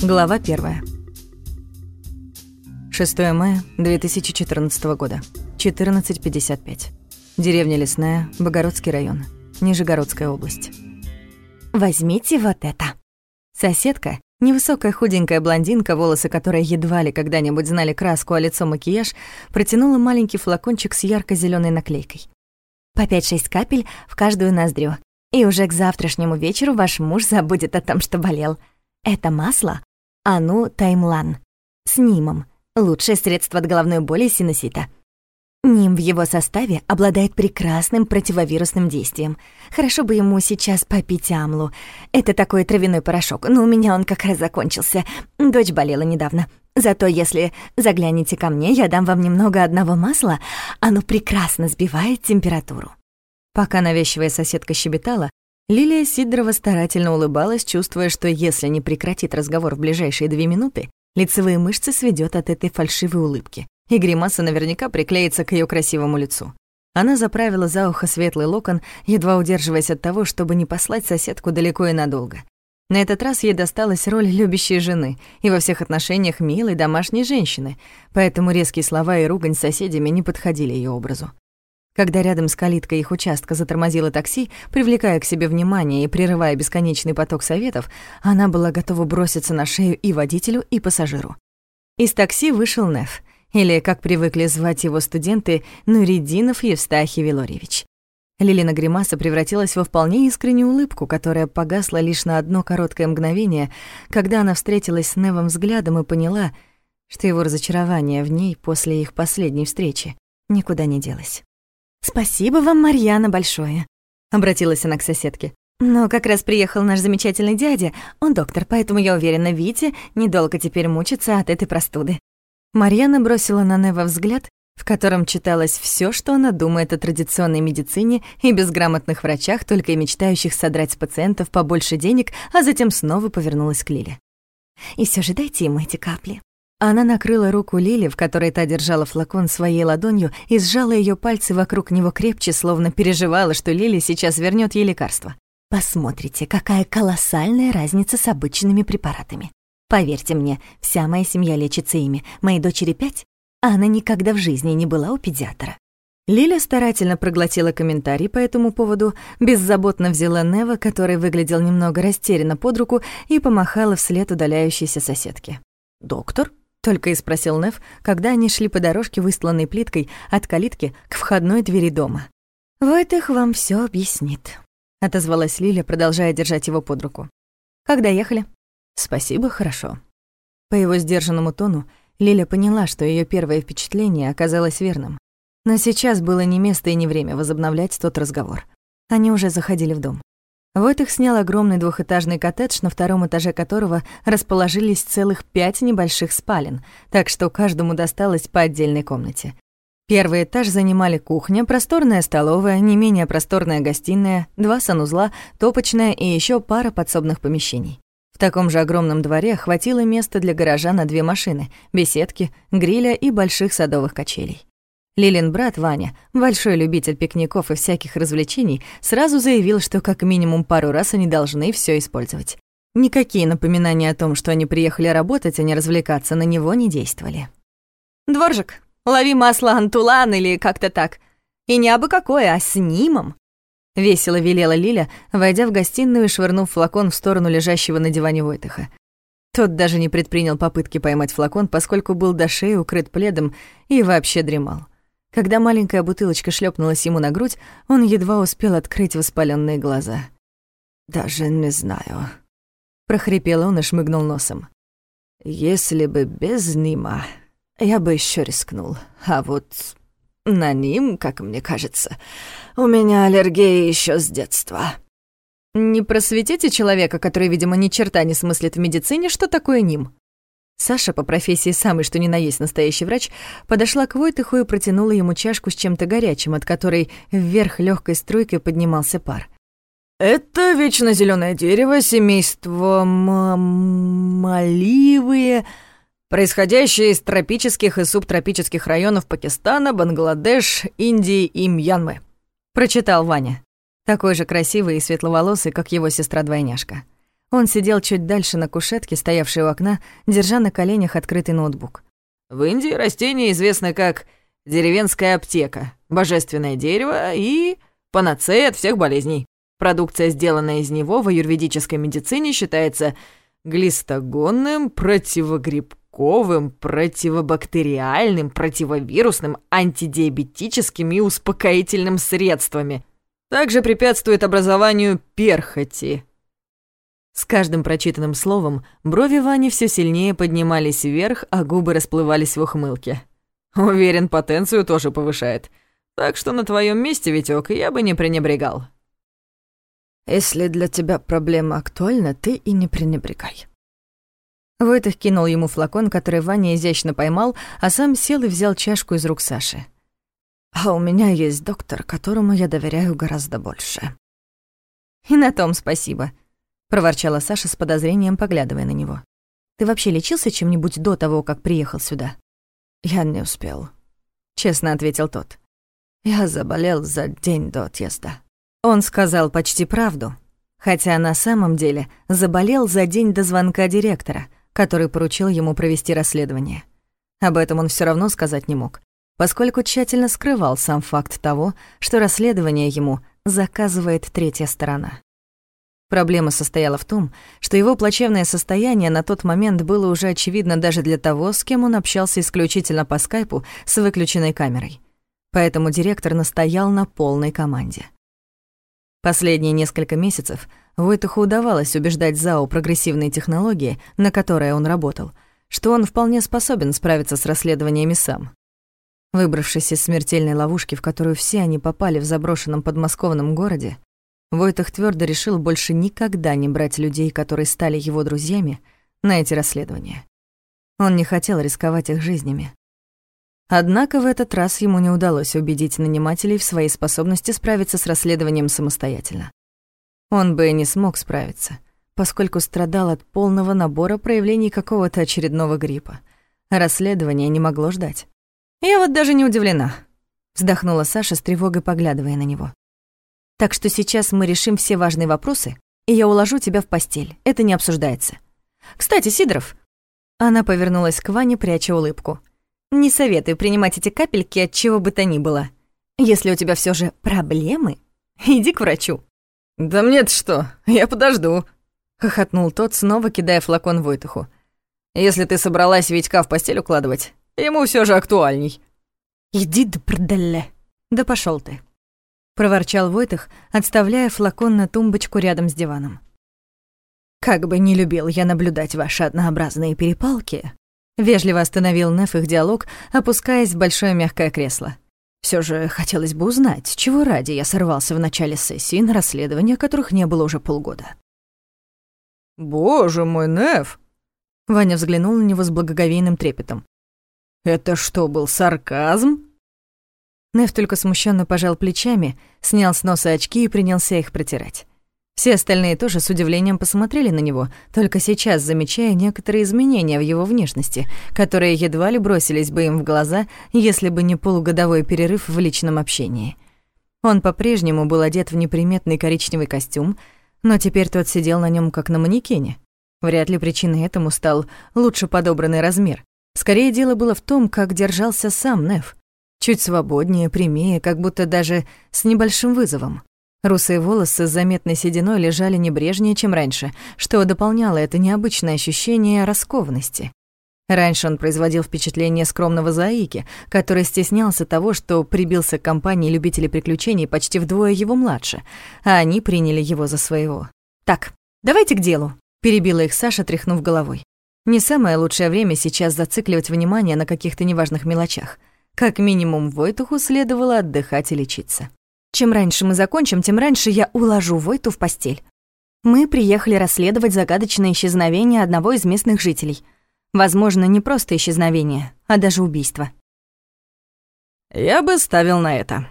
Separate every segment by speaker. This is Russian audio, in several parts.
Speaker 1: Глава 1. 6 мая 2014 года. 14.55. Деревня Лесная, Богородский район. Нижегородская область.
Speaker 2: «Возьмите вот это».
Speaker 1: Соседка, невысокая худенькая блондинка, волосы которой едва ли когда-нибудь знали краску, а лицо макияж, протянула маленький флакончик с ярко зеленой наклейкой.
Speaker 2: «По 5-6 капель в каждую ноздрю. И уже к завтрашнему вечеру ваш муж забудет о том, что болел. Это масло Ану Таймлан. С нимом. Лучшее средство от головной боли синусита. Ним в его составе обладает прекрасным противовирусным действием. Хорошо бы ему сейчас попить амлу. Это такой травяной порошок, но у меня он как раз закончился. Дочь болела недавно. Зато если заглянете ко мне, я дам вам немного одного масла. Оно прекрасно сбивает температуру.
Speaker 1: Пока навязчивая соседка щебетала, Лилия Сидорова старательно улыбалась, чувствуя, что если не прекратит разговор в ближайшие две минуты, лицевые мышцы сведет от этой фальшивой улыбки, и гримаса наверняка приклеится к ее красивому лицу. Она заправила за ухо светлый локон, едва удерживаясь от того, чтобы не послать соседку далеко и надолго. На этот раз ей досталась роль любящей жены и во всех отношениях милой домашней женщины, поэтому резкие слова и ругань с соседями не подходили ее образу. Когда рядом с калиткой их участка затормозило такси, привлекая к себе внимание и прерывая бесконечный поток советов, она была готова броситься на шею и водителю, и пассажиру. Из такси вышел Неф, или, как привыкли звать его студенты, Нуридинов Евстахий Вилорьевич. Лилина гримаса превратилась во вполне искреннюю улыбку, которая погасла лишь на одно короткое мгновение, когда она встретилась с Невом взглядом и поняла, что его разочарование в ней после их последней встречи никуда не делось.
Speaker 2: «Спасибо вам, Марьяна, большое», — обратилась она к соседке. «Но как раз приехал наш замечательный дядя, он доктор, поэтому я уверена, Витя недолго теперь мучится от этой простуды».
Speaker 1: Марьяна бросила на Нева взгляд, в котором читалось все, что она думает о традиционной медицине и безграмотных врачах, только и мечтающих содрать с пациентов побольше денег, а затем снова повернулась к Лиле.
Speaker 2: «И все же дайте ему эти капли.
Speaker 1: Она накрыла руку Лили, в которой та держала флакон своей ладонью, и сжала ее пальцы вокруг него крепче, словно переживала, что Лили сейчас вернет ей лекарство.
Speaker 2: «Посмотрите, какая колоссальная разница с обычными препаратами. Поверьте мне, вся моя семья лечится ими. Моей дочери пять, а она никогда в жизни не была у педиатра».
Speaker 1: Лиля старательно проглотила комментарий по этому поводу, беззаботно взяла Нева, который выглядел немного растерянно под руку, и помахала вслед удаляющейся соседке. «Доктор?» Только и спросил Нев, когда они шли по дорожке, выстланной плиткой, от калитки к входной двери дома.
Speaker 2: «Войтых вам все объяснит», — отозвалась Лиля, продолжая держать его под руку. «Когда ехали?»
Speaker 1: «Спасибо, хорошо». По его сдержанному тону Лиля поняла, что ее первое впечатление оказалось верным. Но сейчас было не место и не время возобновлять тот разговор. Они уже заходили в дом. Войтых снял огромный двухэтажный коттедж, на втором этаже которого расположились целых пять небольших спален, так что каждому досталось по отдельной комнате. Первый этаж занимали кухня, просторная столовая, не менее просторная гостиная, два санузла, топочная и еще пара подсобных помещений. В таком же огромном дворе хватило места для гаража на две машины, беседки, гриля и больших садовых качелей. Лилин брат Ваня, большой любитель пикников и всяких развлечений, сразу заявил, что как минимум пару раз они должны все использовать. Никакие напоминания о том, что они приехали работать, а не развлекаться, на него не действовали.
Speaker 2: «Дворжик, лови масло антулан или как-то так. И не абы какое, а с нимом!»
Speaker 1: Весело велела Лиля, войдя в гостиную и швырнув флакон в сторону лежащего на диване Войтыха. Тот даже не предпринял попытки поймать флакон, поскольку был до шеи укрыт пледом и вообще дремал. Когда маленькая бутылочка шлепнулась ему на грудь, он едва успел открыть воспаленные глаза. «Даже не знаю», — прохрипел он и шмыгнул носом. «Если бы без Нима, я бы еще рискнул. А вот на Ним, как мне кажется, у меня аллергия еще с детства».
Speaker 2: «Не просветите человека, который, видимо, ни черта не смыслит в медицине, что такое Ним?»
Speaker 1: Саша, по профессии самый что ни на есть настоящий врач, подошла к Войтыху и протянула ему чашку с чем-то горячим, от которой вверх легкой струйкой поднимался пар. «Это вечно зеленое дерево, семейство маливые, происходящее из тропических и субтропических районов Пакистана, Бангладеш, Индии и Мьянмы», — прочитал Ваня, такой же красивый и светловолосый, как его сестра-двойняшка. Он сидел чуть дальше на кушетке, стоявшей у окна, держа на коленях открытый ноутбук.
Speaker 3: В Индии растение известно как деревенская аптека, божественное дерево и панацея от всех болезней. Продукция, сделанная из него в аюрведической медицине, считается глистогонным, противогрибковым, противобактериальным, противовирусным, антидиабетическим и успокоительным средствами. Также препятствует образованию перхоти. С каждым прочитанным словом брови Вани все сильнее поднимались вверх, а губы расплывались в ухмылке. Уверен, потенцию тоже повышает. Так что на твоем месте, Витёк, я бы не пренебрегал.
Speaker 1: Если для тебя проблема актуальна, ты и не пренебрегай. Войтых кинул ему флакон, который Ваня изящно поймал, а сам сел и взял чашку из рук Саши. А у меня есть доктор, которому я доверяю гораздо больше. И на том спасибо, проворчала Саша с подозрением, поглядывая на него. Ты вообще лечился чем-нибудь до того, как приехал сюда? Я не успел, честно ответил тот. Я заболел за день до отъезда. Он сказал почти правду, хотя на самом деле заболел за день до звонка директора, который поручил ему провести расследование. Об этом он все равно сказать не мог, поскольку тщательно скрывал сам факт того, что расследование ему заказывает третья сторона. Проблема состояла в том, что его плачевное состояние на тот момент было уже очевидно даже для того, с кем он общался исключительно по скайпу с выключенной камерой. Поэтому директор настоял на полной команде. Последние несколько месяцев Войтуху удавалось убеждать ЗАО прогрессивные технологии, на которые он работал, что он вполне способен справиться с расследованиями сам. Выбравшись из смертельной ловушки, в которую все они попали в заброшенном подмосковном городе, Войтах твердо решил больше никогда не брать людей, которые стали его друзьями, на эти расследования. Он не хотел рисковать их жизнями. Однако в этот раз ему не удалось убедить нанимателей в своей способности справиться с расследованием самостоятельно. Он бы и не смог справиться, поскольку страдал от полного набора проявлений какого-то очередного гриппа. расследование не могло ждать. «Я вот даже не удивлена», — вздохнула Саша с тревогой, поглядывая на него. Так что сейчас мы решим все важные вопросы, и я уложу тебя в постель. Это не обсуждается. Кстати, Сидоров...» Она повернулась к Ване, пряча улыбку. «Не советую принимать эти капельки от чего бы то ни было. Если у тебя все же проблемы, иди к врачу».
Speaker 3: «Да мне-то что? Я подожду», —
Speaker 1: хохотнул тот, снова кидая флакон Войтуху.
Speaker 3: «Если ты собралась Витька в постель укладывать, ему все же актуальней».
Speaker 1: «Иди да продале». «Да пошел ты» проворчал Войтых, отставляя флакон на тумбочку рядом с диваном. «Как бы не любил я наблюдать ваши однообразные перепалки», вежливо остановил Неф их диалог, опускаясь в большое мягкое кресло. Все же хотелось бы узнать, чего ради я сорвался в начале сессии на расследования, которых не было уже полгода.
Speaker 3: «Боже мой, Неф!»
Speaker 1: Ваня взглянул на него с благоговейным трепетом.
Speaker 3: «Это что, был сарказм?»
Speaker 1: Нев только смущенно пожал плечами, снял с носа очки и принялся их протирать. Все остальные тоже с удивлением посмотрели на него, только сейчас замечая некоторые изменения в его внешности, которые едва ли бросились бы им в глаза, если бы не полугодовой перерыв в личном общении. Он по-прежнему был одет в неприметный коричневый костюм, но теперь тот сидел на нем как на манекене. Вряд ли причиной этому стал лучше подобранный размер. Скорее дело было в том, как держался сам Нев. Чуть свободнее, прямее, как будто даже с небольшим вызовом. Русые волосы с заметной сединой лежали небрежнее, чем раньше, что дополняло это необычное ощущение раскованности. Раньше он производил впечатление скромного заики, который стеснялся того, что прибился к компании любителей приключений почти вдвое его младше, а они приняли его за своего. «Так, давайте к делу», — перебила их Саша, тряхнув головой. Не самое лучшее время сейчас зацикливать внимание на каких-то неважных мелочах. Как минимум Войтуху следовало отдыхать и лечиться. Чем раньше мы закончим, тем раньше я уложу Войту в постель. Мы приехали расследовать загадочное исчезновение одного из местных жителей. Возможно, не просто исчезновение, а даже убийство.
Speaker 3: «Я бы ставил на это».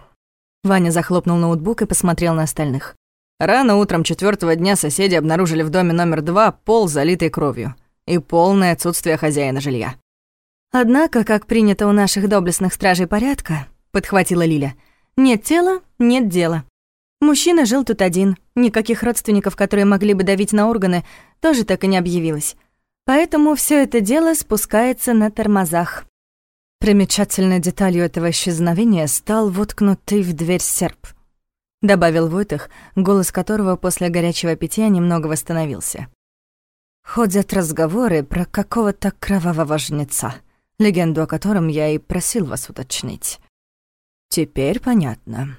Speaker 1: Ваня захлопнул ноутбук и посмотрел на остальных.
Speaker 3: Рано утром четвертого дня соседи обнаружили в доме номер два пол, залитый кровью, и полное отсутствие хозяина жилья.
Speaker 1: «Однако, как принято у наших доблестных стражей порядка», — подхватила Лиля, «нет тела, нет дела. Мужчина жил тут один, никаких родственников, которые могли бы давить на органы,
Speaker 2: тоже так и не объявилась. Поэтому все это дело спускается на тормозах.
Speaker 1: Примечательной деталью этого исчезновения стал воткнутый в дверь серп. Добавил Войтах, голос которого после горячего питья немного восстановился. Ходят разговоры про какого-то кровавого жнеца, легенду о котором я и просил вас уточнить. Теперь понятно.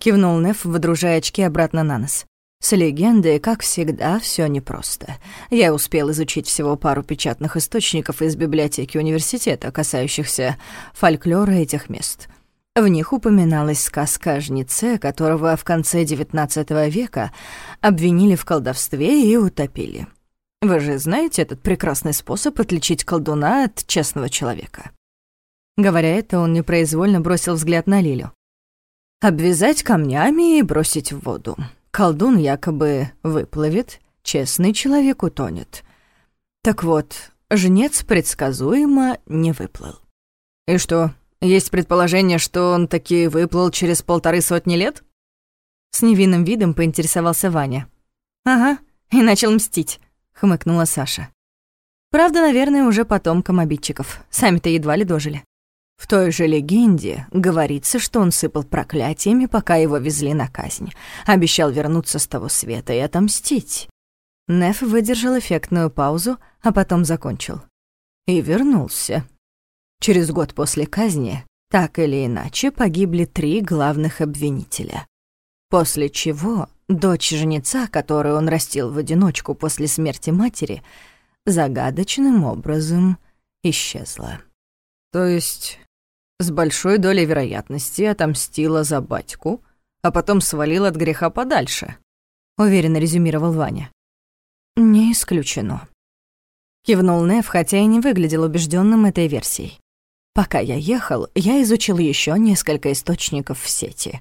Speaker 1: Кивнул Неф, выдружая очки обратно на нос. С легендой, как всегда, все непросто. Я успел изучить всего пару печатных источников из библиотеки университета, касающихся фольклора этих мест. В них упоминалась сказка о жнеце, которого в конце XIX века обвинили в колдовстве и утопили. Вы же знаете этот прекрасный способ отличить колдуна от честного человека. Говоря это, он непроизвольно бросил взгляд на Лилю. Обвязать камнями и бросить в воду. Колдун якобы выплывет, честный человек утонет. Так вот, жнец предсказуемо не выплыл. И что, есть предположение, что он таки выплыл через полторы сотни лет? С невинным видом поинтересовался Ваня.
Speaker 2: Ага, и начал мстить
Speaker 1: хмыкнула Саша.
Speaker 2: Правда, наверное, уже потомкам обидчиков. Сами-то едва ли дожили.
Speaker 1: В той же легенде говорится, что он сыпал проклятиями, пока его везли на казнь. Обещал вернуться с того света и отомстить. Неф выдержал эффектную паузу, а потом закончил. И вернулся. Через год после казни, так или иначе, погибли три главных обвинителя. После чего Дочь жнеца, которую он растил в одиночку после смерти матери, загадочным образом исчезла. То есть с большой долей вероятности отомстила за батьку, а потом свалила от греха подальше, уверенно резюмировал Ваня. Не исключено. Кивнул Нев, хотя и не выглядел убежденным этой версией. Пока я ехал, я изучил еще несколько источников в сети.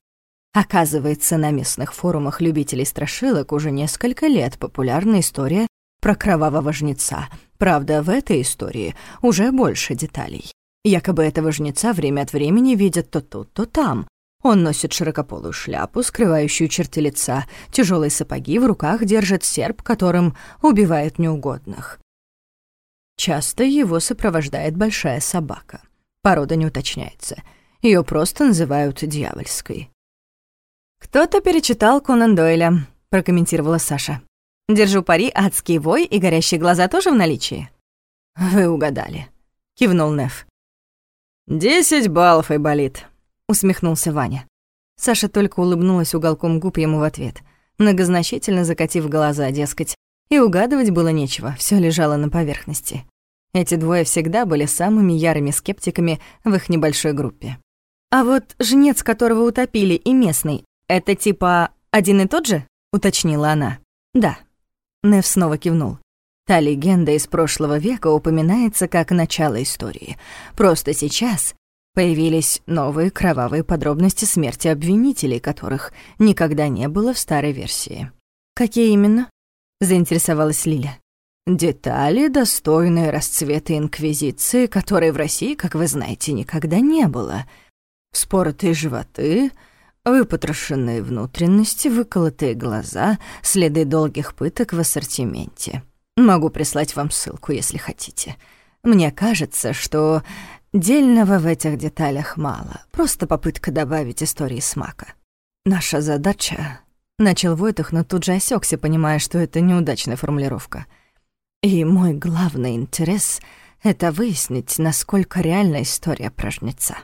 Speaker 1: Оказывается, на местных форумах любителей страшилок уже несколько лет популярна история про кровавого жнеца. Правда, в этой истории уже больше деталей. Якобы этого жнеца время от времени видят то тут, то там. Он носит широкополую шляпу, скрывающую черты лица, тяжелые сапоги, в руках держит серп, которым убивает неугодных. Часто его сопровождает большая собака. Порода не уточняется. Ее просто называют дьявольской.
Speaker 2: «Кто-то перечитал Конан Дойля», — прокомментировала Саша. «Держу пари, адский вой и горящие глаза тоже в наличии?»
Speaker 1: «Вы угадали», — кивнул Неф.
Speaker 3: «Десять баллов и болит», — усмехнулся Ваня.
Speaker 1: Саша только улыбнулась уголком губ ему в ответ, многозначительно закатив глаза, дескать, и угадывать было нечего, все лежало на поверхности. Эти двое всегда были самыми ярыми скептиками в их небольшой группе.
Speaker 2: «А вот жнец, которого утопили, и местный, «Это типа один и тот же?» — уточнила она.
Speaker 1: «Да». Нев снова кивнул. Та легенда из прошлого века упоминается как начало истории. Просто сейчас появились новые кровавые подробности смерти обвинителей, которых никогда не было в старой версии.
Speaker 2: «Какие именно?» — заинтересовалась Лиля.
Speaker 1: Детали, достойные расцвета Инквизиции, которой в России, как вы знаете, никогда не было. Споротые животы, Выпотрошенные внутренности, выколотые глаза, следы долгих пыток в ассортименте. Могу прислать вам ссылку, если хотите. Мне кажется, что дельного в этих деталях мало. Просто попытка добавить истории смака. Наша задача... Начал Войтах, но тут же осекся, понимая, что это неудачная формулировка. И мой главный интерес — это выяснить, насколько реальна история про жнеца.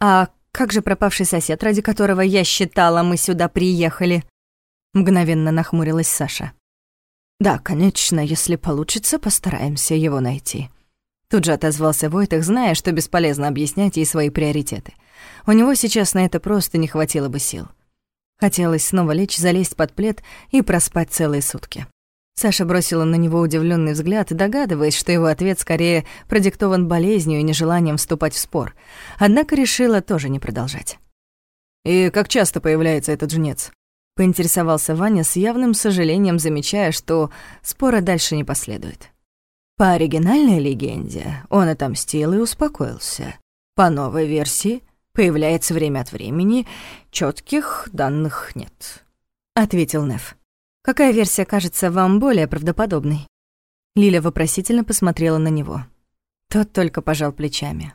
Speaker 2: «А как же пропавший сосед, ради которого я считала, мы сюда приехали?»
Speaker 1: Мгновенно нахмурилась Саша. «Да, конечно, если получится, постараемся его найти». Тут же отозвался Войтах, зная, что бесполезно объяснять ей свои приоритеты. У него сейчас на это просто не хватило бы сил. Хотелось снова лечь, залезть под плед и проспать целые сутки. Саша бросила на него удивленный взгляд, догадываясь, что его ответ скорее продиктован болезнью и нежеланием вступать в спор. Однако решила тоже не продолжать.
Speaker 3: «И как часто появляется этот жнец?»
Speaker 1: — поинтересовался Ваня с явным сожалением, замечая, что спора дальше не последует. По оригинальной легенде он отомстил и успокоился. По новой версии появляется время от времени, четких данных нет, — ответил Неф. Какая версия кажется вам более правдоподобной? Лиля вопросительно посмотрела на него. Тот только пожал плечами.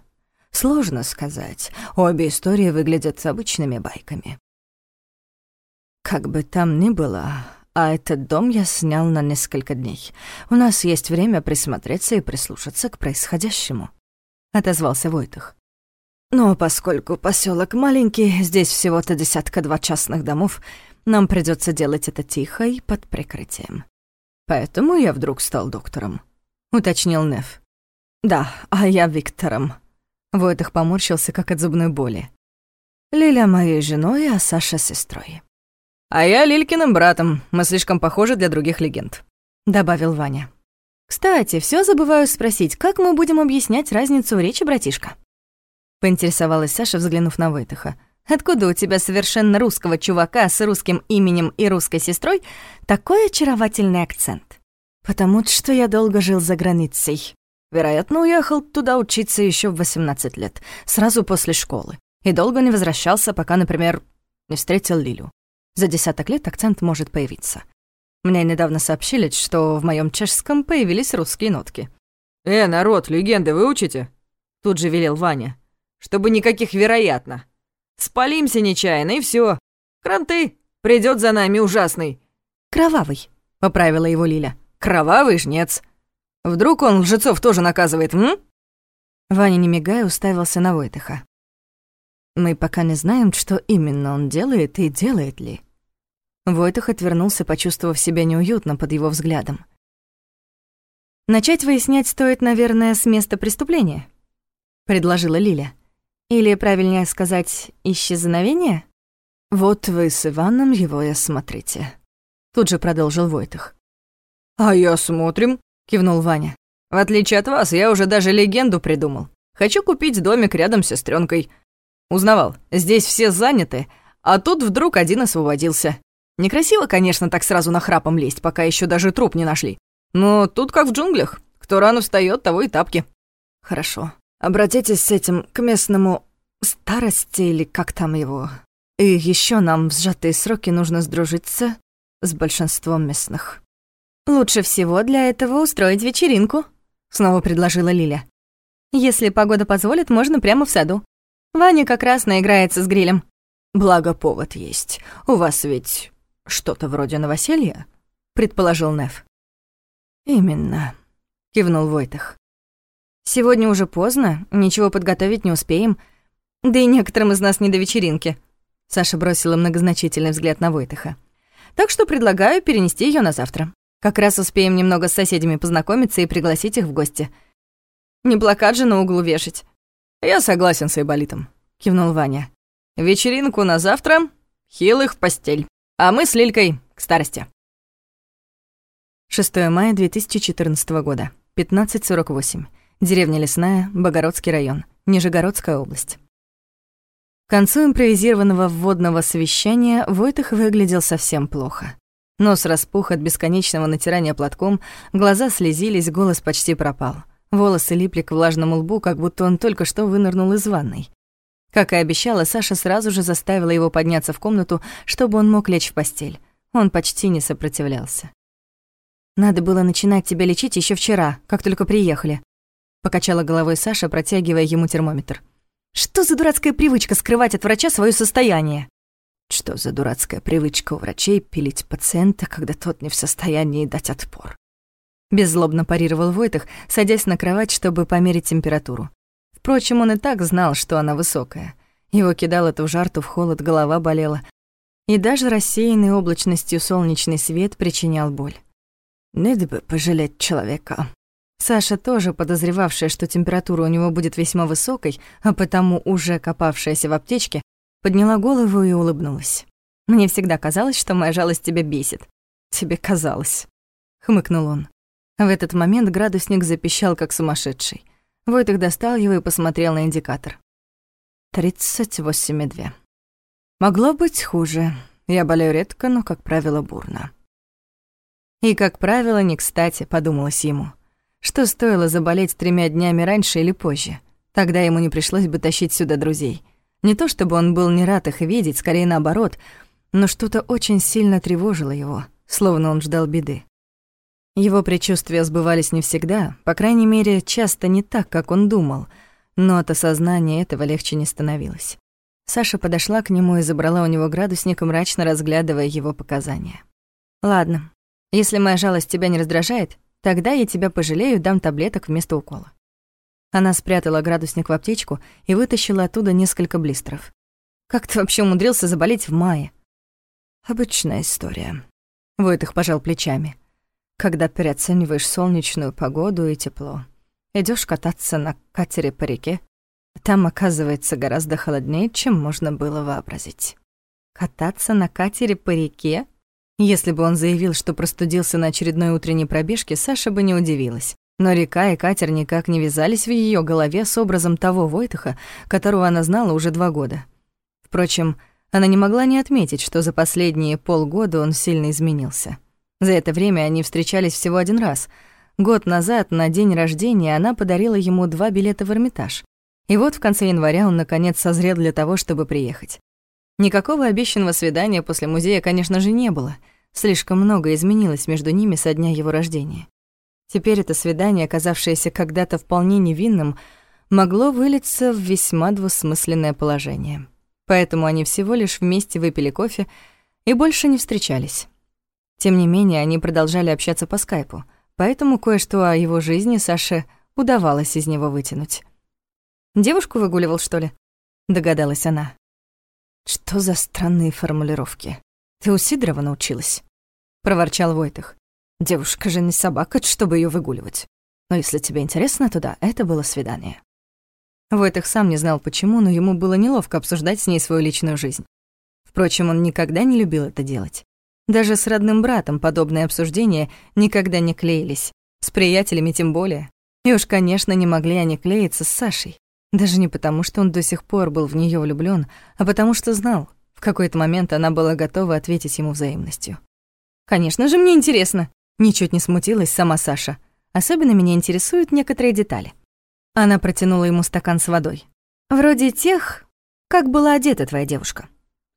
Speaker 1: Сложно сказать. Обе истории выглядят обычными байками. Как бы там ни было, а этот дом я снял на несколько дней. У нас есть время присмотреться и прислушаться к происходящему», — отозвался Войтах. «Но поскольку поселок маленький, здесь всего-то десятка-два частных домов, нам придется делать это тихо и под прикрытием. Поэтому я вдруг стал доктором», — уточнил Неф. «Да, а я Виктором». Войтах поморщился, как от зубной боли. «Лиля моей женой, а Саша сестрой».
Speaker 3: «А я Лилькиным братом. Мы слишком похожи для других легенд», —
Speaker 1: добавил Ваня. «Кстати, все забываю спросить, как мы будем объяснять разницу в речи, братишка?» Поинтересовалась Саша, взглянув на Войтыха. «Откуда у тебя совершенно русского чувака с русским именем и русской сестрой такой очаровательный акцент?» «Потому что я долго жил за границей. Вероятно, уехал туда учиться еще в 18 лет, сразу после школы. И долго не возвращался, пока, например, не встретил Лилю. За десяток лет акцент может появиться. Мне недавно сообщили, что в моем чешском появились русские нотки.
Speaker 3: «Э, народ, легенды вы учите?» Тут же велел Ваня. «Чтобы никаких вероятно. Спалимся нечаянно, и все. Кранты, придет за нами ужасный».
Speaker 1: «Кровавый», — поправила его Лиля.
Speaker 3: «Кровавый жнец. Вдруг он лжецов тоже наказывает, м?»
Speaker 1: Ваня, не мигая, уставился на Войтыха. Мы пока не знаем, что именно он делает и делает ли. Войтах отвернулся, почувствовав себя неуютно под его взглядом. «Начать выяснять стоит, наверное, с места преступления», — предложила Лиля. «Или, правильнее сказать, исчезновение?» «Вот вы с Иваном его и осмотрите», — тут же продолжил Войтах.
Speaker 3: «А я смотрим», — кивнул Ваня. «В отличие от вас, я уже даже легенду придумал. Хочу купить домик рядом с сестренкой. Узнавал, здесь все заняты, а тут вдруг один освободился. Некрасиво, конечно, так сразу на храпом лезть, пока еще даже труп не нашли. Но тут как в джунглях. Кто рано встает, того и тапки.
Speaker 1: Хорошо. Обратитесь с этим к местному старости или как там его. И еще нам в сжатые сроки нужно сдружиться с большинством местных. Лучше всего для этого устроить вечеринку, снова предложила Лиля. Если погода позволит, можно прямо в саду. Ваня как раз наиграется с грилем.
Speaker 3: Благо повод есть. У вас ведь что-то вроде новоселья, предположил Нев.
Speaker 1: Именно, кивнул Войтах. Сегодня уже поздно, ничего подготовить не успеем. Да и некоторым из нас не до вечеринки. Саша бросила многозначительный взгляд на Войтаха. Так что предлагаю перенести ее на завтра. Как раз успеем немного с соседями познакомиться и пригласить их в гости. Не плакат же на углу вешать.
Speaker 3: «Я согласен с Айболитом», — кивнул Ваня. «Вечеринку на завтра, хилых в постель, а мы с Лилькой к старости».
Speaker 1: 6 мая 2014 года, 15.48. Деревня Лесная, Богородский район, Нижегородская область. К концу импровизированного вводного совещания Войтых выглядел совсем плохо. Нос распух от бесконечного натирания платком, глаза слезились, голос почти пропал — Волосы липли к влажному лбу, как будто он только что вынырнул из ванной. Как и обещала, Саша сразу же заставила его подняться в комнату, чтобы он мог лечь в постель. Он почти не сопротивлялся. «Надо было начинать тебя лечить еще вчера, как только приехали», — покачала головой Саша, протягивая ему термометр. «Что за дурацкая привычка скрывать от врача свое состояние?» «Что за дурацкая привычка у врачей пилить пациента, когда тот не в состоянии дать отпор?» Беззлобно парировал Войтах, садясь на кровать, чтобы померить температуру. Впрочем, он и так знал, что она высокая. Его кидало то в жар, то в холод, голова болела. И даже рассеянный облачностью солнечный свет причинял боль. Надо бы пожалеть человека. Саша, тоже подозревавшая, что температура у него будет весьма высокой, а потому уже копавшаяся в аптечке, подняла голову и улыбнулась. «Мне всегда казалось, что моя жалость тебя бесит». «Тебе казалось», — хмыкнул он. В этот момент градусник запищал, как сумасшедший. Войтых достал его и посмотрел на индикатор. «Тридцать восемь и две. Могло быть хуже. Я болею редко, но, как правило, бурно». И, как правило, не кстати, подумалось ему. Что стоило заболеть тремя днями раньше или позже? Тогда ему не пришлось бы тащить сюда друзей. Не то чтобы он был не рад их видеть, скорее наоборот, но что-то очень сильно тревожило его, словно он ждал беды. Его предчувствия сбывались не всегда, по крайней мере, часто не так, как он думал, но от осознания этого легче не становилось. Саша подошла к нему и забрала у него градусник, мрачно разглядывая его показания. «Ладно, если моя жалость тебя не раздражает, тогда я тебя пожалею дам таблеток вместо укола». Она спрятала градусник в аптечку и вытащила оттуда несколько блистеров. «Как ты вообще умудрился заболеть в мае?» «Обычная история». Войтых пожал плечами когда переоцениваешь солнечную погоду и тепло. Идёшь кататься на катере по реке, там оказывается гораздо холоднее, чем можно было вообразить. Кататься на катере по реке? Если бы он заявил, что простудился на очередной утренней пробежке, Саша бы не удивилась. Но река и катер никак не вязались в её голове с образом того Войтыха, которого она знала уже два года. Впрочем, она не могла не отметить, что за последние полгода он сильно изменился. За это время они встречались всего один раз. Год назад, на день рождения, она подарила ему два билета в Эрмитаж. И вот в конце января он, наконец, созрел для того, чтобы приехать. Никакого обещанного свидания после музея, конечно же, не было. Слишком много изменилось между ними со дня его рождения. Теперь это свидание, оказавшееся когда-то вполне невинным, могло вылиться в весьма двусмысленное положение. Поэтому они всего лишь вместе выпили кофе и больше не встречались. Тем не менее, они продолжали общаться по скайпу, поэтому кое-что о его жизни Саше удавалось из него вытянуть. «Девушку выгуливал, что ли?» — догадалась она. «Что за странные формулировки? Ты у Сидорова научилась?» — проворчал Войтых. «Девушка же не собака, чтобы ее выгуливать. Но если тебе интересно туда, это было свидание». Войтых сам не знал почему, но ему было неловко обсуждать с ней свою личную жизнь. Впрочем, он никогда не любил это делать. Даже с родным братом подобные обсуждения никогда не клеились, с приятелями тем более. И уж, конечно, не могли они клеиться с Сашей. Даже не потому, что он до сих пор был в нее влюблён, а потому что знал, в какой-то момент она была готова ответить ему взаимностью. «Конечно же, мне интересно!» Ничуть не смутилась сама Саша. Особенно меня интересуют некоторые детали. Она протянула ему стакан с водой. «Вроде тех, как была одета твоя девушка.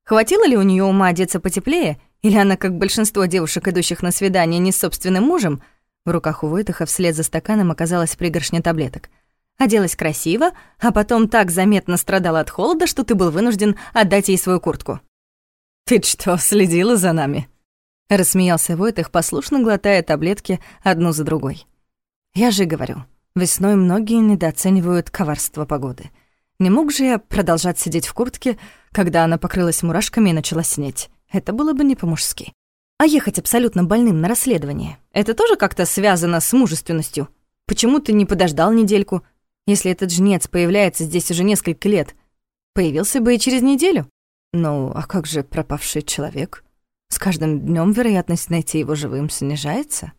Speaker 1: Хватило ли у нее ума одеться потеплее или она, как большинство девушек, идущих на свидание не с собственным мужем, в руках у Войтаха вслед за стаканом оказалась пригоршня таблеток. Оделась красиво, а потом так заметно страдала от холода, что ты был вынужден отдать ей свою куртку. «Ты что, следила за нами?» Рассмеялся Войтах, послушно глотая таблетки одну за другой. «Я же говорю, весной многие недооценивают коварство погоды. Не мог же я продолжать сидеть в куртке, когда она покрылась мурашками и начала снеть. Это было бы не по-мужски. А ехать абсолютно больным на расследование — это тоже как-то связано с мужественностью? Почему ты не подождал недельку? Если этот жнец появляется здесь уже несколько лет, появился бы и через неделю. Ну, а как же пропавший человек? С каждым днем вероятность найти его живым снижается?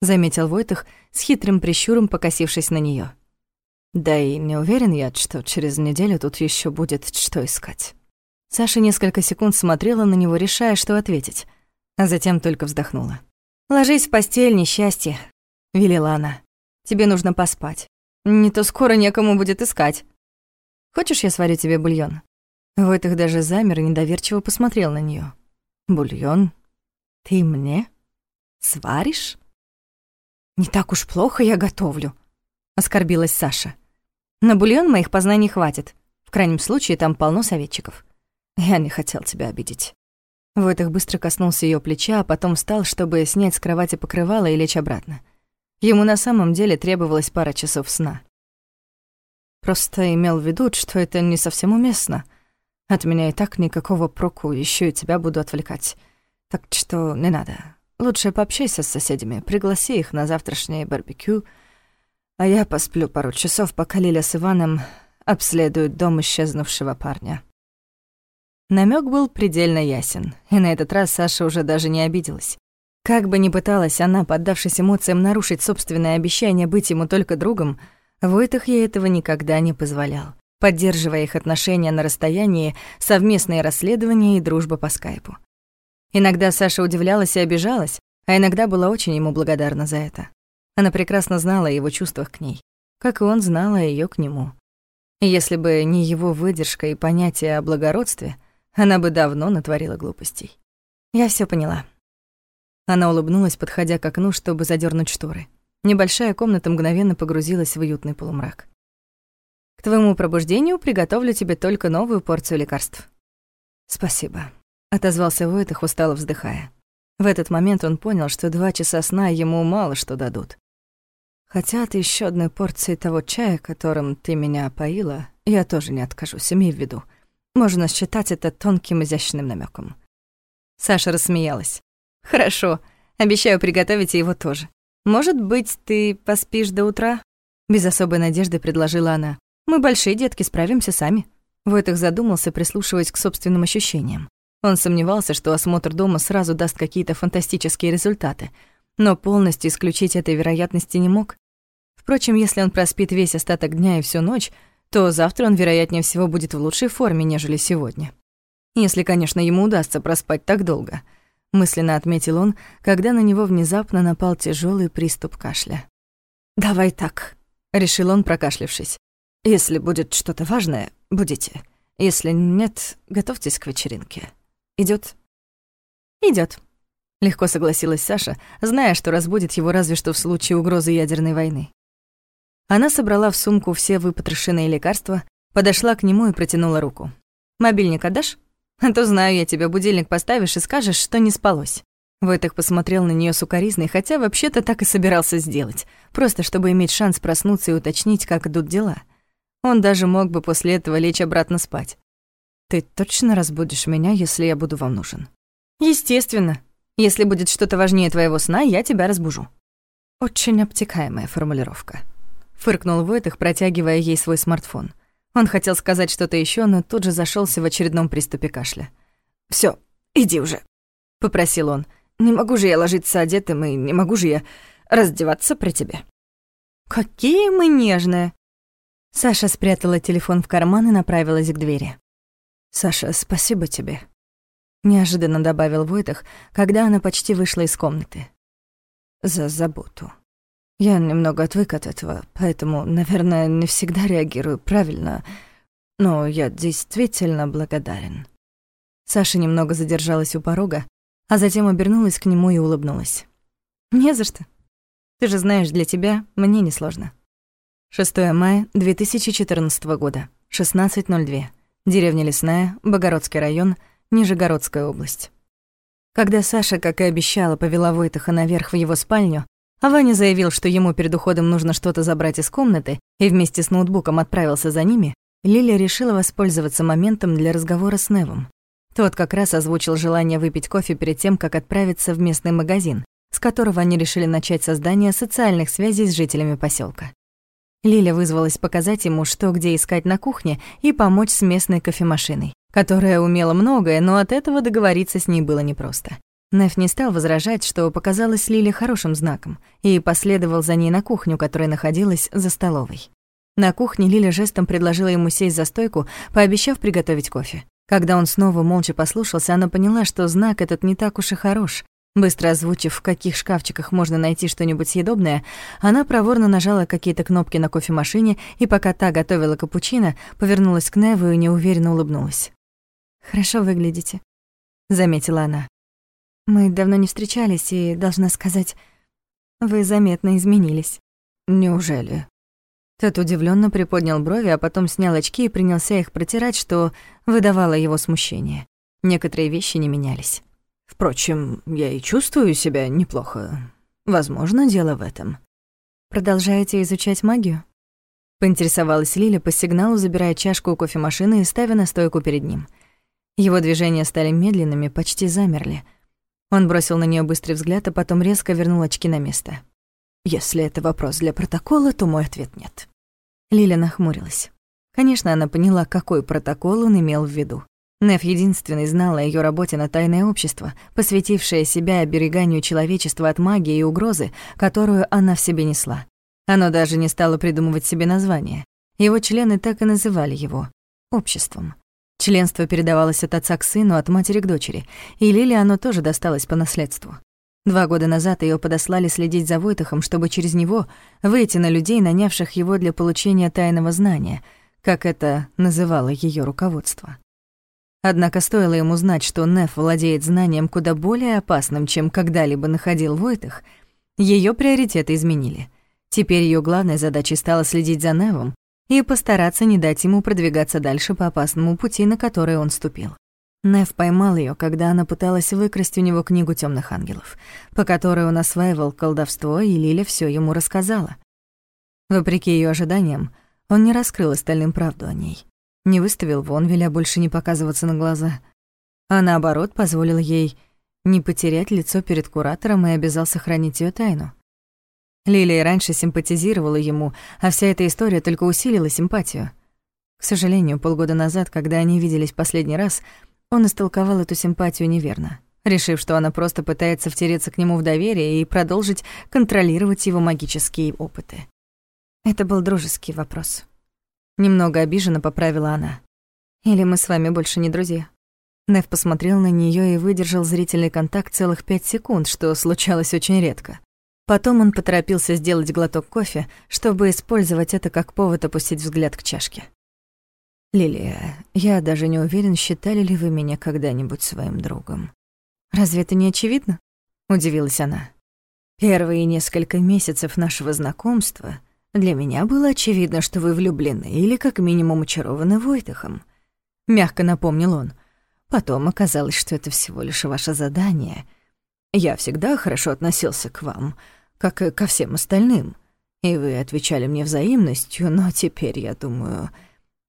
Speaker 1: Заметил Войтых с хитрым прищуром, покосившись на нее. Да и не уверен я, что через неделю тут еще будет что искать. Саша несколько секунд смотрела на него, решая, что ответить, а затем только вздохнула. «Ложись в постель, несчастье», — велела она. «Тебе нужно поспать. Не то скоро некому будет искать. Хочешь, я сварю тебе бульон?» Войтых даже замер и недоверчиво посмотрел на нее. «Бульон? Ты мне? Сваришь?» «Не так уж плохо я готовлю», — оскорбилась Саша. «На бульон моих познаний хватит. В крайнем случае, там полно советчиков». Я не хотел тебя обидеть. Войтых быстро коснулся ее плеча, а потом встал, чтобы снять с кровати покрывало и лечь обратно. Ему на самом деле требовалось пара часов сна. Просто имел в виду, что это не совсем уместно. От меня и так никакого проку, еще и тебя буду отвлекать. Так что не надо. Лучше пообщайся с соседями, пригласи их на завтрашнее барбекю, а я посплю пару часов, пока Лиля с Иваном обследуют дом исчезнувшего парня. Намек был предельно ясен, и на этот раз Саша уже даже не обиделась. Как бы ни пыталась она, поддавшись эмоциям, нарушить собственное обещание быть ему только другом, Войтах ей этого никогда не позволял, поддерживая их отношения на расстоянии, совместные расследования и дружба по скайпу. Иногда Саша удивлялась и обижалась, а иногда была очень ему благодарна за это. Она прекрасно знала о его чувствах к ней, как и он знал о её к нему. Если бы не его выдержка и понятие о благородстве — она бы давно натворила глупостей. Я все поняла. Она улыбнулась, подходя к окну, чтобы задернуть шторы. Небольшая комната мгновенно погрузилась в уютный полумрак. «К твоему пробуждению приготовлю тебе только новую порцию лекарств». «Спасибо», — отозвался Войтах, устало вздыхая. В этот момент он понял, что два часа сна ему мало что дадут. Хотя от еще одной порции того чая, которым ты меня опоила, я тоже не откажусь, имей в виду. Можно считать это тонким изящным намеком. Саша рассмеялась. «Хорошо, обещаю приготовить его тоже. Может быть, ты поспишь до утра?» Без особой надежды предложила она. «Мы большие детки, справимся сами». Войтых задумался, прислушиваясь к собственным ощущениям. Он сомневался, что осмотр дома сразу даст какие-то фантастические результаты, но полностью исключить этой вероятности не мог. Впрочем, если он проспит весь остаток дня и всю ночь, то завтра он, вероятнее всего, будет в лучшей форме, нежели сегодня. Если, конечно, ему удастся проспать так долго, мысленно отметил он, когда на него внезапно напал тяжелый приступ кашля. «Давай так», — решил он, прокашлявшись. «Если будет что-то важное, будете. Если нет, готовьтесь к вечеринке. Идет? Идет. Легко согласилась Саша, зная, что разбудит его разве что в случае угрозы ядерной войны. Она собрала в сумку все выпотрошенные лекарства, подошла к нему и протянула руку. «Мобильник отдашь? А то знаю я тебя, будильник поставишь и скажешь, что не спалось». Войтых посмотрел на нее сукоризной, хотя вообще-то так и собирался сделать, просто чтобы иметь шанс проснуться и уточнить, как идут дела. Он даже мог бы после этого лечь обратно спать. «Ты точно разбудишь меня, если я буду вам нужен?» «Естественно. Если будет что-то важнее твоего сна, я тебя разбужу». Очень обтекаемая формулировка фыркнул Войтых, протягивая ей свой смартфон. Он хотел сказать что-то еще, но тут же зашелся в очередном приступе кашля. Все, иди уже», — попросил он. «Не могу же я ложиться одетым, и не могу же я раздеваться при тебе». «Какие мы нежные!» Саша спрятала телефон в карман и направилась к двери. «Саша, спасибо тебе», — неожиданно добавил Войтах, когда она почти вышла из комнаты. «За заботу». Я немного отвык от этого, поэтому, наверное, не всегда реагирую правильно, но я действительно благодарен. Саша немного задержалась у порога, а затем обернулась к нему и улыбнулась. «Не за что. Ты же знаешь, для тебя мне несложно». 6 мая 2014 года, 16.02. Деревня Лесная, Богородский район, Нижегородская область. Когда Саша, как и обещала, повела Войтаха наверх в его спальню, а Ваня заявил, что ему перед уходом нужно что-то забрать из комнаты, и вместе с ноутбуком отправился за ними, Лиля решила воспользоваться моментом для разговора с Невом. Тот как раз озвучил желание выпить кофе перед тем, как отправиться в местный магазин, с которого они решили начать создание социальных связей с жителями поселка. Лиля вызвалась показать ему, что где искать на кухне, и помочь с местной кофемашиной, которая умела многое, но от этого договориться с ней было непросто. Неф не стал возражать, что показалось Лиле хорошим знаком, и последовал за ней на кухню, которая находилась за столовой. На кухне Лиля жестом предложила ему сесть за стойку, пообещав приготовить кофе. Когда он снова молча послушался, она поняла, что знак этот не так уж и хорош. Быстро озвучив, в каких шкафчиках можно найти что-нибудь съедобное, она проворно нажала какие-то кнопки на кофемашине и, пока та готовила капучино, повернулась к Неву и неуверенно улыбнулась. «Хорошо выглядите», — заметила она. Мы давно не встречались, и, должна сказать, вы заметно изменились. Неужели? Тот удивленно приподнял брови, а потом снял очки и принялся их протирать, что выдавало его смущение. Некоторые вещи не менялись. Впрочем, я и чувствую себя неплохо. Возможно, дело в этом. Продолжаете изучать магию? Поинтересовалась Лиля по сигналу, забирая чашку у кофемашины и ставя на стойку перед ним. Его движения стали медленными, почти замерли — он бросил на нее быстрый взгляд, а потом резко вернул очки на место. «Если это вопрос для протокола, то мой ответ нет». Лиля нахмурилась. Конечно, она поняла, какой протокол он имел в виду. Неф единственный знал о ее работе на тайное общество, посвятившее себя обереганию человечества от магии и угрозы, которую она в себе несла. Оно даже не стало придумывать себе название. Его члены так и называли его — обществом. Членство передавалось от отца к сыну, от матери к дочери, и Лиле оно тоже досталось по наследству. Два года назад ее подослали следить за Войтахом, чтобы через него выйти на людей, нанявших его для получения тайного знания, как это называло ее руководство. Однако стоило ему знать, что Неф владеет знанием куда более опасным, чем когда-либо находил Войтах, ее приоритеты изменили. Теперь ее главной задачей стало следить за Невом и постараться не дать ему продвигаться дальше по опасному пути, на который он ступил. Нев поймал ее, когда она пыталась выкрасть у него книгу темных ангелов, по которой он осваивал колдовство, и Лиля все ему рассказала. Вопреки ее ожиданиям, он не раскрыл остальным правду о ней. Не выставил вон, веля больше не показываться на глаза. А наоборот, позволил ей не потерять лицо перед куратором и обязал сохранить ее тайну. Лилия раньше симпатизировала ему, а вся эта история только усилила симпатию. К сожалению, полгода назад, когда они виделись последний раз, он истолковал эту симпатию неверно, решив, что она просто пытается втереться к нему в доверие и продолжить контролировать его магические опыты. Это был дружеский вопрос. Немного обиженно поправила она. «Или мы с вами больше не друзья?» Нев посмотрел на нее и выдержал зрительный контакт целых пять секунд, что случалось очень редко. Потом он поторопился сделать глоток кофе, чтобы использовать это как повод опустить взгляд к чашке. «Лилия, я даже не уверен, считали ли вы меня когда-нибудь своим другом».
Speaker 2: «Разве это не очевидно?»
Speaker 1: — удивилась она. «Первые несколько месяцев нашего знакомства для меня было очевидно, что вы влюблены или как минимум очарованы Войтахом», — мягко напомнил он. «Потом оказалось, что это всего лишь ваше задание. Я всегда хорошо относился к вам, — как и ко всем остальным. И вы отвечали мне взаимностью, но теперь, я думаю,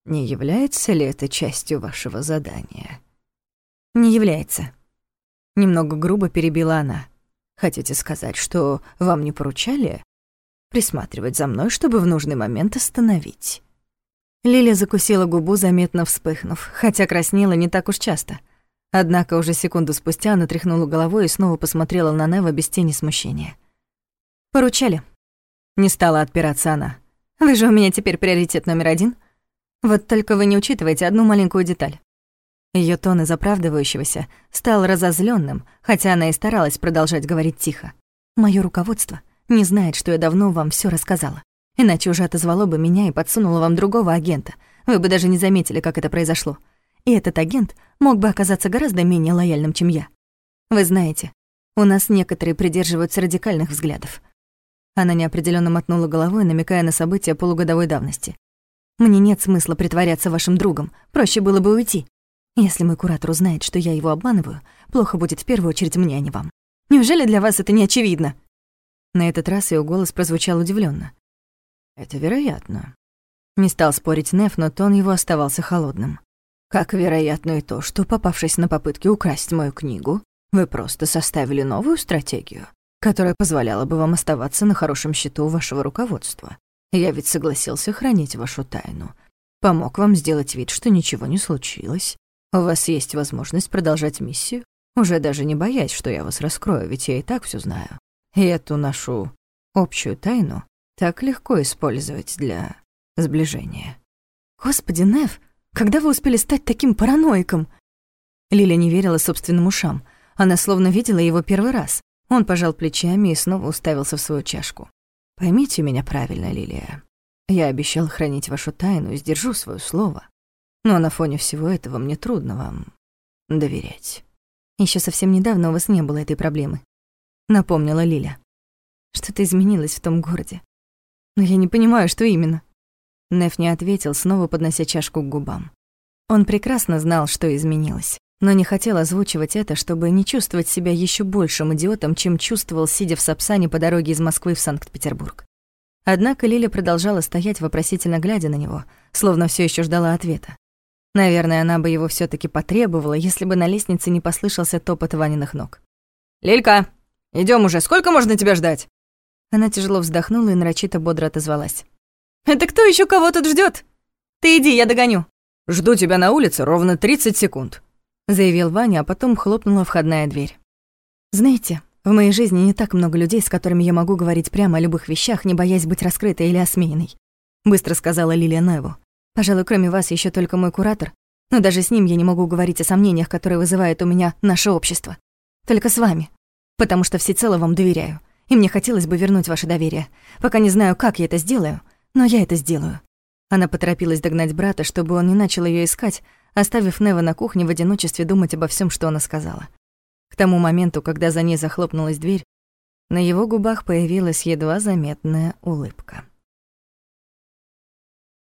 Speaker 1: не является ли это частью вашего задания?
Speaker 2: Не является.
Speaker 1: Немного грубо перебила она. Хотите сказать, что вам не поручали присматривать за мной, чтобы в нужный момент остановить?
Speaker 2: Лиля закусила губу, заметно вспыхнув, хотя краснела не так уж часто. Однако уже секунду спустя она тряхнула головой и снова посмотрела на Нева без тени смущения. «Поручали». Не стала отпираться она. «Вы же у меня теперь приоритет номер один. Вот только вы не учитываете одну маленькую деталь». Её тон из оправдывающегося стал разозлённым, хотя она и старалась продолжать говорить тихо. «Моё руководство не знает, что я давно вам всё рассказала. Иначе уже отозвало бы меня и подсунуло вам другого агента. Вы бы даже не заметили, как это произошло. И этот агент мог бы оказаться гораздо менее лояльным, чем я. Вы знаете, у нас некоторые придерживаются радикальных взглядов. Она неопределенно мотнула головой, намекая на события полугодовой давности. «Мне нет смысла притворяться вашим другом. Проще было бы уйти. Если мой куратор узнает, что я его обманываю, плохо будет в первую очередь мне, а не вам. Неужели для вас это не очевидно?» На этот раз ее голос прозвучал удивленно.
Speaker 1: «Это вероятно». Не стал спорить Неф, но тон его оставался холодным. «Как вероятно и то, что, попавшись на попытки украсть мою книгу, вы просто составили новую стратегию, которая позволяла бы вам оставаться на хорошем счету вашего руководства. Я ведь согласился хранить вашу тайну. Помог вам сделать вид, что ничего не случилось. У вас есть возможность продолжать миссию, уже даже не боясь, что я вас раскрою, ведь я и так все знаю. И эту нашу общую тайну так легко использовать для сближения.
Speaker 2: Господи, Нев, когда вы успели стать таким параноиком? Лиля не верила собственным ушам. Она словно видела его первый раз. Он пожал плечами и снова уставился в свою чашку.
Speaker 1: «Поймите меня правильно, Лилия. Я обещал хранить вашу тайну и сдержу свое слово. Но на фоне всего этого мне трудно вам доверять».
Speaker 2: Еще совсем недавно у вас не было этой проблемы», — напомнила Лиля. «Что-то изменилось в том городе. Но я не понимаю, что именно».
Speaker 1: Неф не ответил, снова поднося чашку к губам.
Speaker 2: Он прекрасно знал, что изменилось но не хотел озвучивать это, чтобы не чувствовать себя еще большим идиотом, чем чувствовал, сидя в Сапсане по дороге из Москвы в Санкт-Петербург. Однако Лиля продолжала стоять, вопросительно глядя на него, словно все еще ждала ответа. Наверное, она бы его все таки потребовала, если бы на лестнице не послышался топот Ваниных ног.
Speaker 3: «Лилька, идем уже, сколько можно тебя ждать?»
Speaker 2: Она тяжело вздохнула и нарочито бодро отозвалась.
Speaker 3: «Это кто еще кого тут ждет? Ты иди, я догоню».
Speaker 4: «Жду тебя на улице ровно 30 секунд»,
Speaker 2: заявил Ваня, а потом хлопнула входная дверь. Знаете, в моей жизни не так много людей, с которыми я могу говорить прямо о любых вещах, не боясь быть раскрытой или осмеянной, быстро сказала Лилия Неву. Пожалуй, кроме вас еще только мой куратор, но даже с ним я не могу говорить о сомнениях, которые вызывает у меня наше общество. Только с вами, потому что всецело вам доверяю, и мне хотелось бы вернуть ваше доверие. Пока не знаю, как я это сделаю, но я это сделаю. Она поторопилась догнать брата, чтобы он не начал ее искать,
Speaker 1: оставив Нева на кухне в одиночестве думать обо всем, что она сказала. К тому моменту, когда за ней захлопнулась дверь, на его губах появилась едва заметная улыбка.